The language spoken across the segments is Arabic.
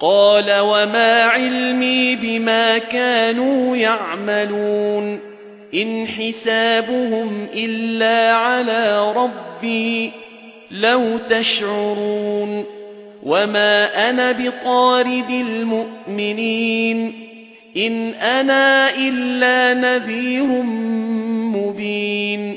قال وما علمي بما كانوا يعملون إن حسابهم إلا على ربي لو تشعرون وما أنا بطارد المؤمنين إن أنا إلا نذير مبين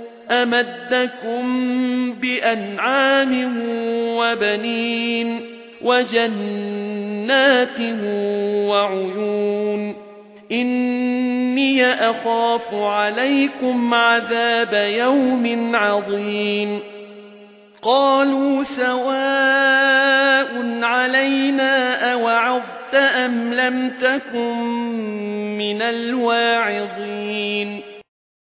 أمدكم بأنعام وبنين وجنات وعيون إني أخاف عليكم عذاب يوم عظيم قالوا سواء علينا أوعظت أم لم تكن من الواعظين